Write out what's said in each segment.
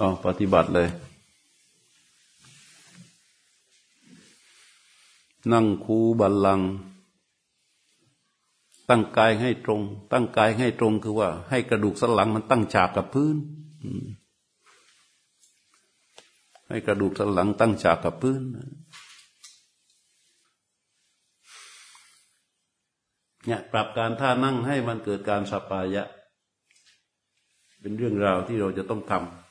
อ๋อปฏิบัติเลย นั่งคูบัลลัง ตั้งกายให้ตรง ตั้งกายให้ตรงคือว่า ให้กระดูกสันหลังมันตั้งฉากกับพื้น ให้กระดูกสันหลังตั้งฉากกับพื้น เนี่ยปรับการท่านั่งให้มันเกิดการสปายะ เป็นเรื่องราวที่เราจะต้องทำ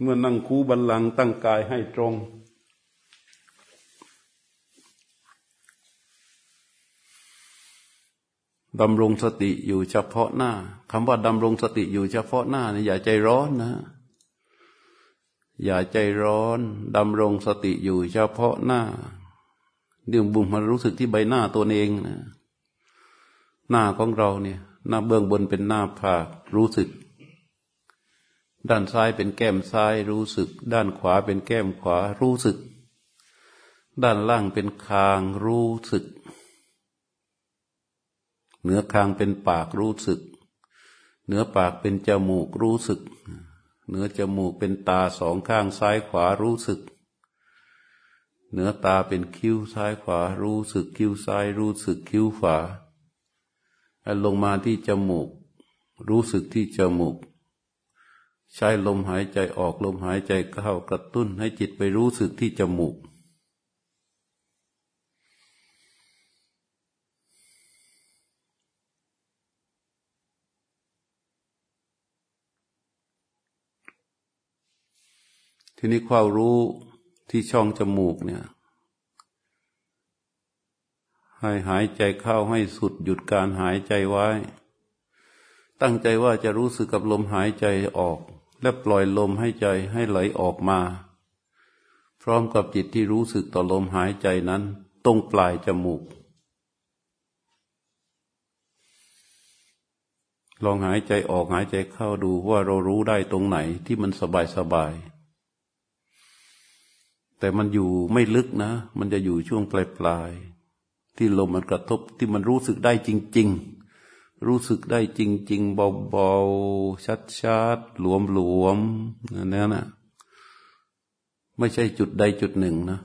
เมื่อนั่งคูบัลลังตั้งกายให้ตรง ดำรงสติอยู่เฉพาะหน้าคำว่าดำรงสติอยู่เฉพาะหน้านี่อย่าใจร้อนนะ อย่าใจร้อนดำรงสติอยู่เฉพาะหน้าเดี๋ยวบุ้มมารู้สึกที่ใบหน้าตัวเองนะ หน้าของเราเนี่ย หน้าเบื้องบนเป็นหน้าผากรู้สึก ด้านซ้ายเป็นแก้มซ้ายรู้สึก ด้านขวาเป็นแก้มขวารู้สึก ด้านล่างเป็นคางรู้สึก เหนือคางเป็นปากรู้สึก เหนือปากเป็นจมูกรู้สึก เหนือจมูกเป็นตาสองข้างซ้ายขวารู้สึก เหนือตาเป็นคิ้วซ้ายขวารู้สึกคิ้วซ้ายรู้สึกคิ้วขวาลงมาที่จมูก รู้สึกที่จมูก ใช้ลมหายใจออกลมหายใจเข้ากระตุ้นให้จิตไปรู้สึกที่จมูก ทีนี้ความรู้ที่ช่องจมูกเนี่ย ให้หายใจเข้าให้สุดหยุดการหายใจไว้ ตั้งใจว่าจะรู้สึกกับลมหายใจออก และปล่อยลมให้ใจให้ไหลออกมา พร้อมกับจิตที่รู้สึกต่อลมหายใจนั้น ตรงปลายจมูก ลองหายใจออกหายใจเข้าดูว่าเรารู้ได้ตรงไหนที่มันสบายสบาย แต่มันอยู่ไม่ลึกนะ มันจะอยู่ช่วงปลายปลายที่ลมมันกระทบที่มันรู้สึกได้จริง ๆ รู้สึกได้จริง ๆ เบาๆชัดๆหลวมๆนั่นนะไม่ใช่จุดใดจุดหนึ่งนะ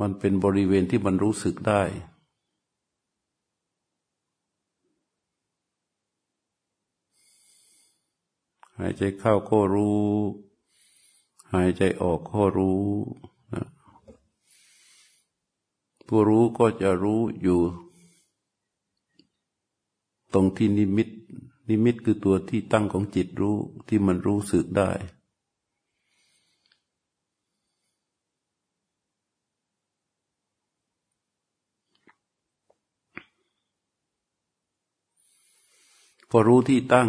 มันเป็นบริเวณที่มันรู้สึกได้ หายใจเข้าก็รู้ หายใจออกก็รู้ผู้รู้ก็จะรู้อยู่ ตรงที่นิมิต นิมิตคือตัวที่ตั้งของจิตรู้ที่มันรู้สึกได้พอรู้ที่ตั้ง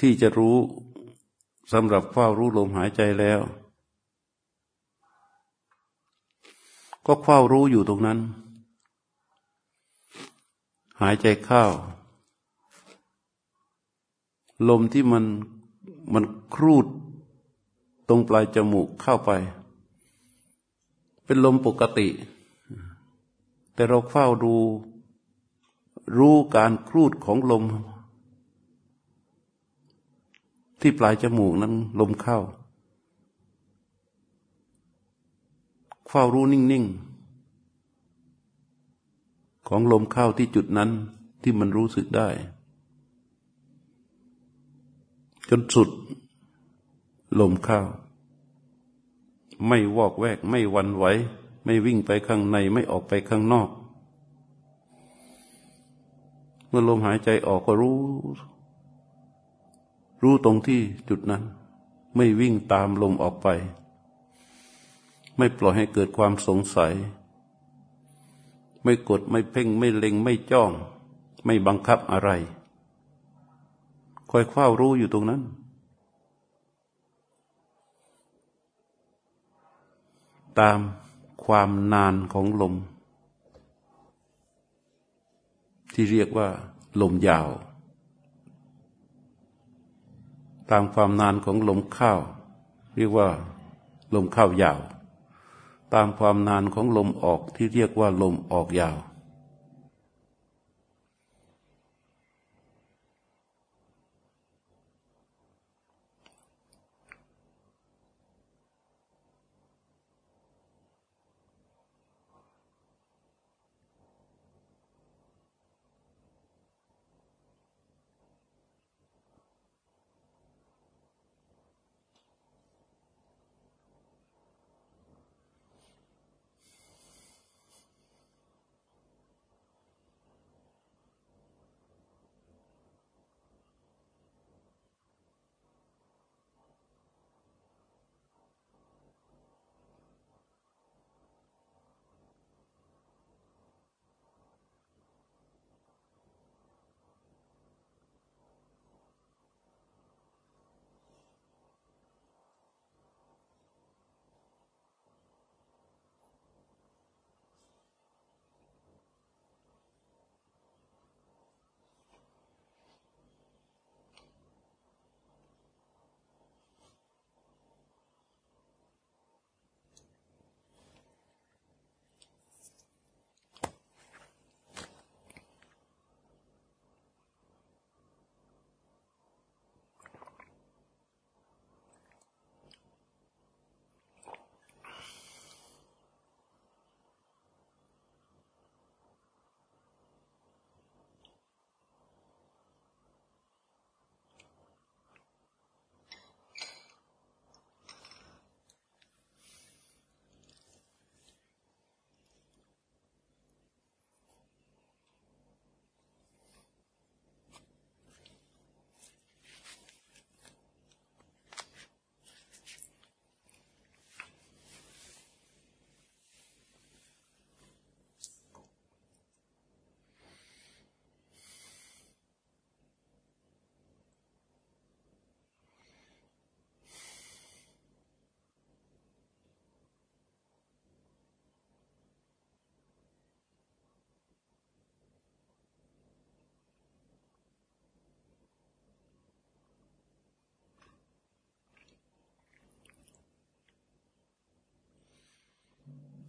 ที่จะรู้สำหรับเฝ้ารู้ลมหายใจแล้ว ก็เฝ้ารู้อยู่ตรงนั้น หายใจเข้า ลมที่มันมันครูดตรงปลายจมูกเข้าไป เป็นลมปกติ แต่เราเฝ้าดู รู้การครูดของลม ที่ปลายจมูกนั้น ลมเข้า เฝ้ารู้นิ่งๆ ของลมเข้าที่จุดนั้นที่มันรู้สึกได้ จนสุดลมเข้าไม่วอกแวก ไม่วันไหว ไม่วิ่งไปข้างใน ไม่ออกไปข้างนอก เมื่อลมหายใจออกก็รู้ รู้ตรงที่จุดนั้น ไม่วิ่งตามลมออกไป ไม่ปล่อยให้เกิดความสงสัย ไม่กดไม่เพ่งไม่เล็งไม่จ้อง ไม่บังคับอะไร คอยเฝ้ารู้อยู่ตรงนั้น ตามความนานของลม ที่เรียกว่าลมยาว ตามความนานของลมเข้าเรียกว่าลมเข้ายาว ตามความนานของลมออกที่เรียกว่าลมออกยาว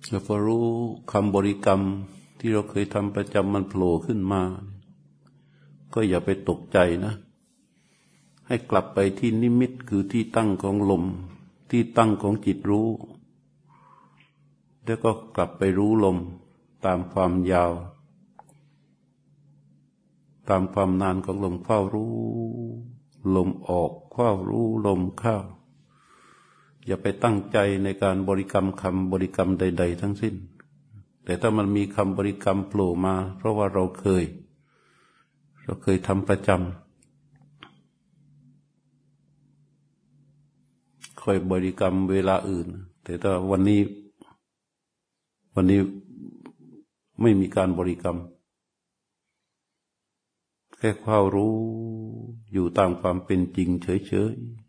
แล้วพอรู้คำบริกรรมที่เราเคยทำประจำมันโผล่ขึ้นมา ก็อย่าไปตกใจนะ ให้กลับไปที่นิมิตคือที่ตั้งของลม ที่ตั้งของจิตรู้ แล้วก็กลับไปรู้ลมตามความยาว ตามความนานของลมเข้ารู้ ลมออกเข้ารู้ลมเข้า อย่าไปตั้งใจในการบริกรรมคำบริกรรมใด ๆ ทั้งสิ้น แต่ถ้ามันมีคำบริกรรมโผล่มา เพราะว่าเราเคย เราเคยทำประจำคอยบริกรรมเวลาอื่น แต่ถ้าวันนี้ วันนี้ไม่มีการบริกรรม แค่ความรู้อยู่ตามความเป็นจริงเฉยๆ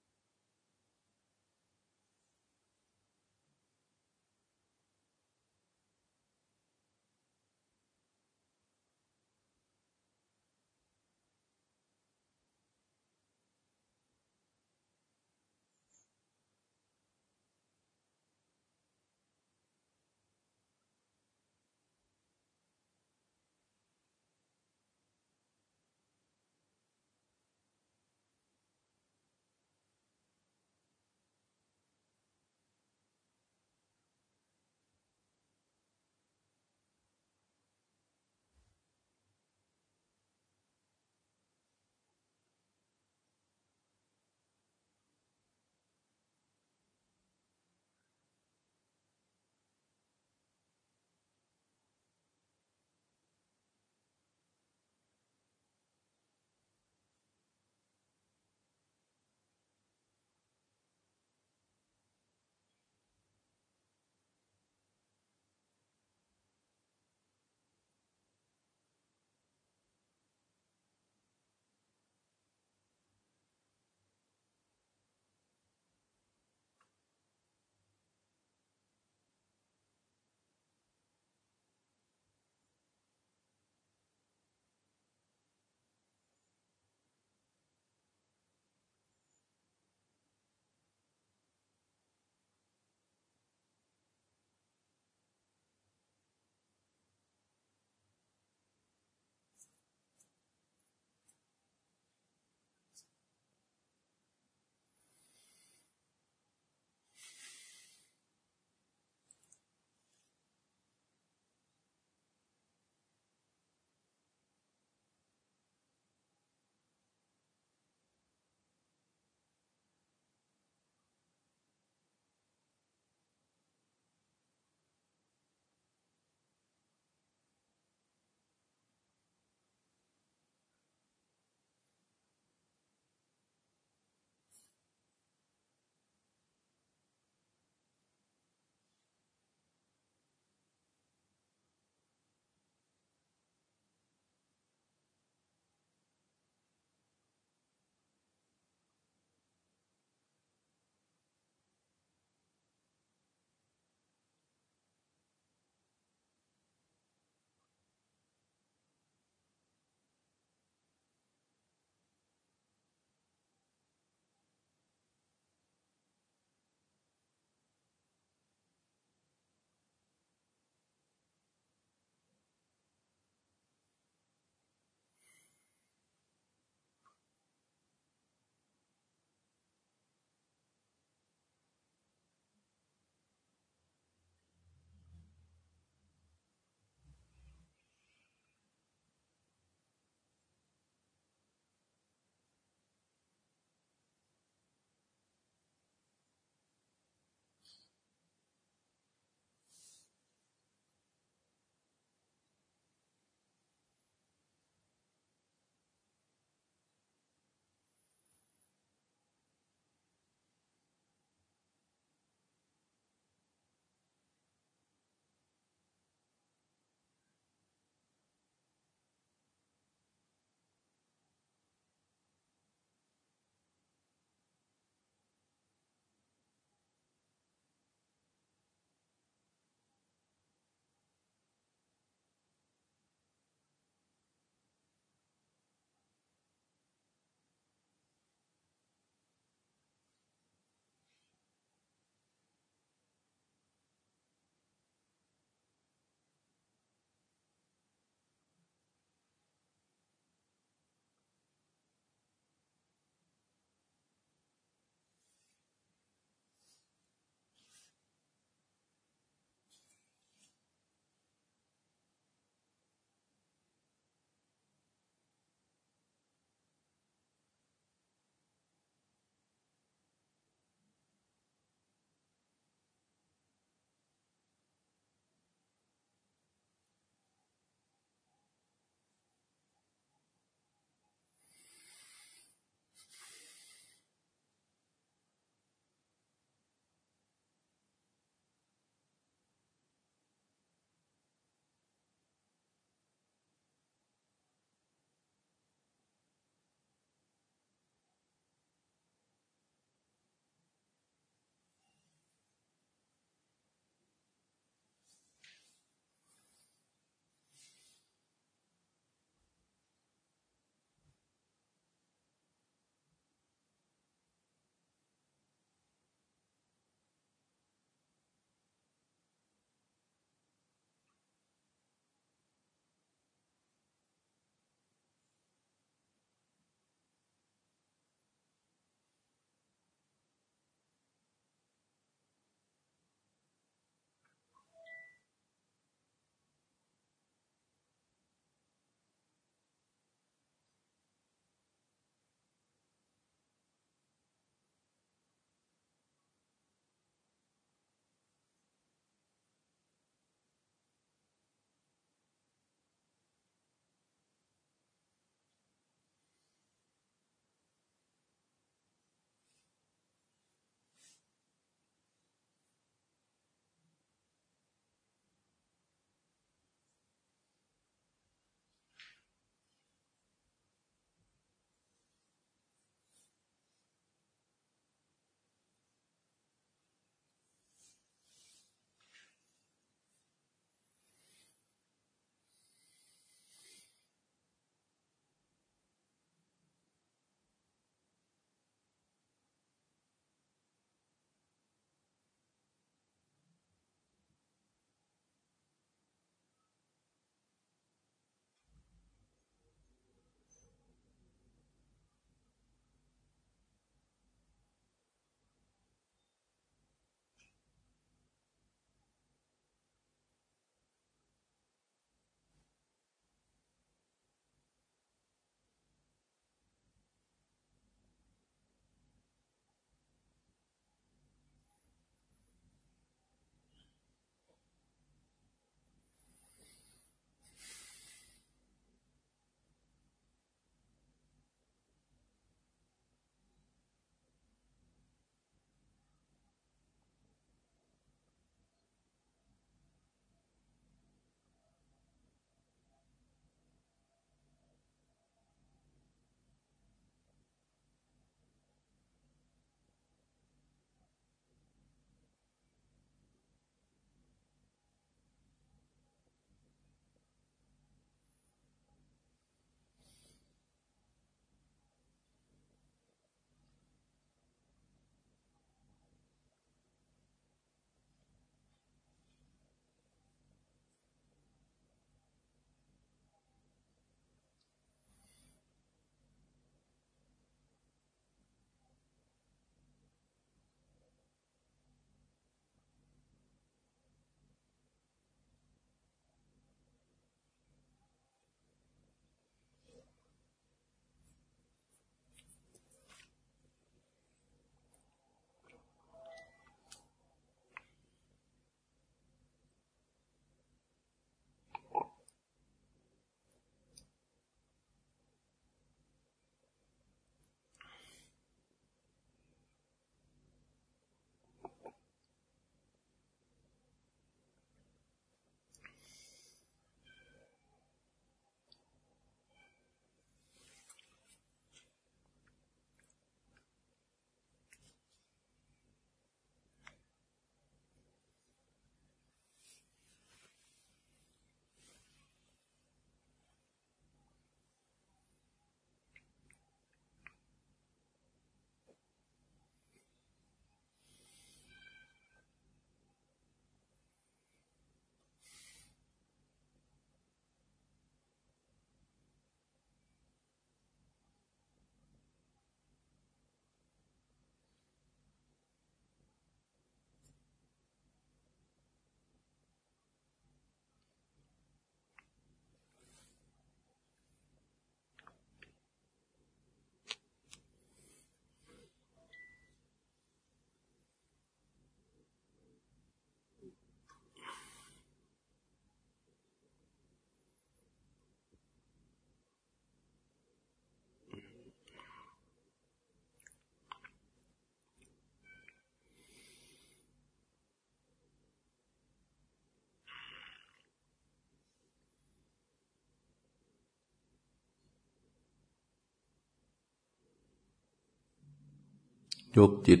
ยกจิต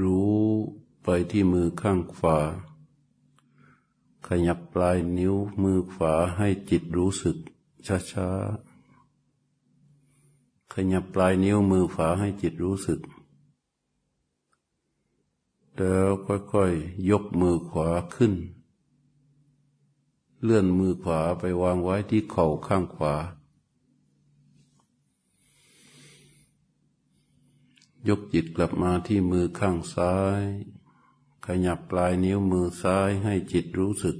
รู้ไปที่มือข้างขวา ขยับปลายนิ้วมือขวาให้จิตรู้สึกช้าๆ ขยับปลายนิ้วมือขวาให้จิตรู้สึก แล้วค่อยๆ ยกมือขวาขึ้น เลื่อนมือขวาไปวางไว้ที่เข่าข้างขวา ยกจิตกลับมาที่มือข้างซ้าย ขยับปลายนิ้วมือซ้ายให้จิตรู้สึก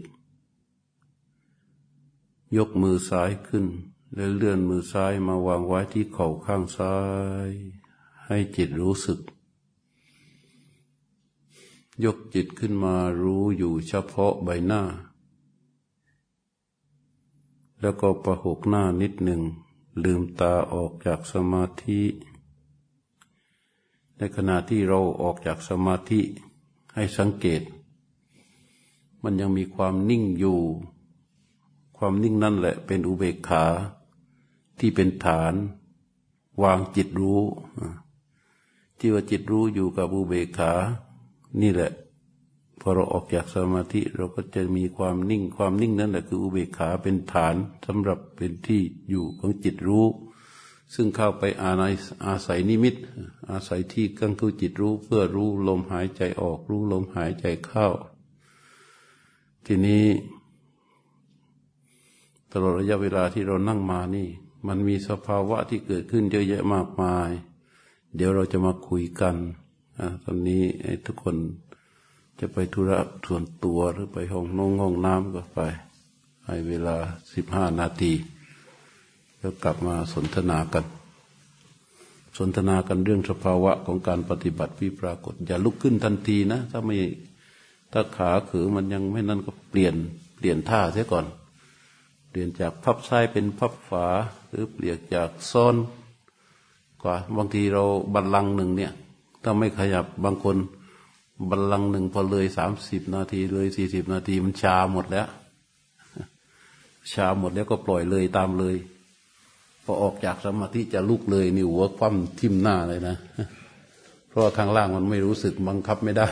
ยกมือซ้ายขึ้น แล้วเลื่อนมือซ้ายมาวางไว้ที่เข่าข้างซ้าย ให้จิตรู้สึก ยกจิตขึ้นมารู้อยู่เฉพาะใบหน้า แล้วก็ประหกหน้านิดหนึ่งลืมตาออกจากสมาธิ ในขณะที่เราออกจากสมาธิให้สังเกต มันยังมีความนิ่งอยู่ ความนิ่งนั่นแหละเป็นอุเบกขาที่เป็นฐาน วางจิตรู้ ที่ว่าจิตรู้อยู่กับอุเบกขา นี่แหละพอเราออกจากสมาธิเราก็จะมีความนิ่ง ความนิ่งนั่นแหละคืออุเบกขาเป็นฐานสำหรับเป็นที่อยู่ของจิตรู้ ซึ่งเข้าไปอาอาศัยนิมิต อาศัยที่กังคือจิตรู้เพื่อรู้ลมหายใจออก รู้ลมหายใจเข้า ทีนี้ ตลอดระยะเวลาที่เรานั่งมานี่ มันมีสภาวะที่เกิดขึ้นเยอะแยะมากมาย เดี๋ยวเราจะมาคุยกันตอนนี้ทุกคนจะไปธุระส่วนตัวหรือไปห้องนงห้องน้ำก็ไป ให้เวลาสิบห้านาที กลับมาสนทนากัน สนทนากันเรื่องสภาวะของการปฏิบัติวิปรากฏ อย่าลุกขึ้นทันทีนะ ถ้าไม่ถ้าขาขือมันยังไม่นั่นก็เปลี่ยนเปลี่ยนท่าเสียก่อน เปลี่ยนจากพับซ้ายเป็นพับฝาหรือเปลี่ยนจากซ้อนกว่าบางทีเราบัลลังหนึ่งเนี่ย ถ้าไม่ขยับบางคนบัลลังหนึ่งพอเลยสามสิบนาทีเลยสี่สิบนาทีมันชาหมดแล้ว ชาหมดแล้วก็ปล่อยเลยตามเลย พอออกจากสมาธิจะลุกเลยนี่หัวคว่ำทิ่มหน้าเลยนะ เพราะว่าข้างล่างมันไม่รู้สึกบังคับไม่ได้